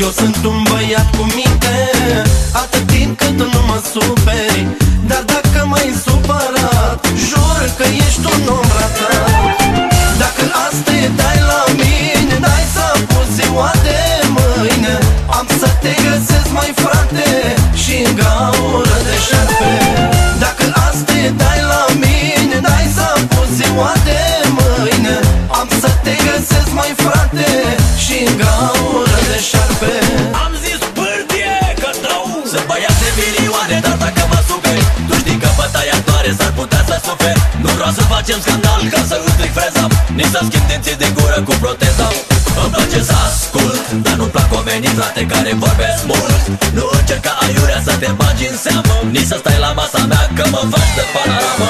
Eu sunt un băiat cu minte Atât timp cât nu mă superi. Dar dacă m-ai supărat Jur că ești un om ratat Dacă asta e dai la mine Dai să pun ziua de mâine. Am să te găsesc mai frate Și în gaură. Facem scandal ca să îți stric freza. Nici să schimb dinții din gură cu proteza. Îmi place să ascult, dar nu-mi plac oamenii frate care vorbesc mult. Nu încerca aiurea să te bagi în seamă. Nici să stai la masa mea că mă faci de panoramă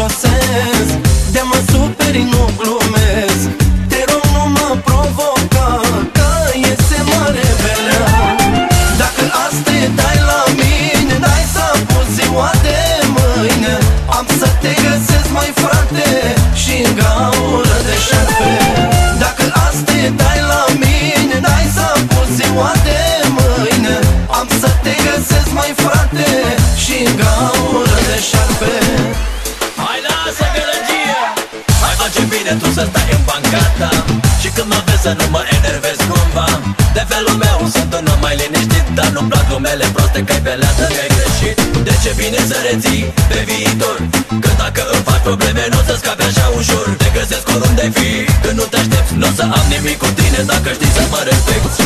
să mă josesc De mă superi nu glumesc. Te rog nu mă provoca Că iese mare belea Dacă astăzi dai la mine Dai să pun ziua de mâine. Am să te găsesc bine tu să stai în bancata Și când mă vezi să nu mă enervezi cumva De felul meu sunt un om mai liniștit Dar nu-mi plac glumele proste că-i pe leață mi-ai greșit. De ce bine să reții pe viitor? Că dacă îmi faci probleme nu o să scapi așa ușor. Te găsesc oriunde fi Când nu te aștepți nu o să am nimic cu tine Dacă știi să mă respecti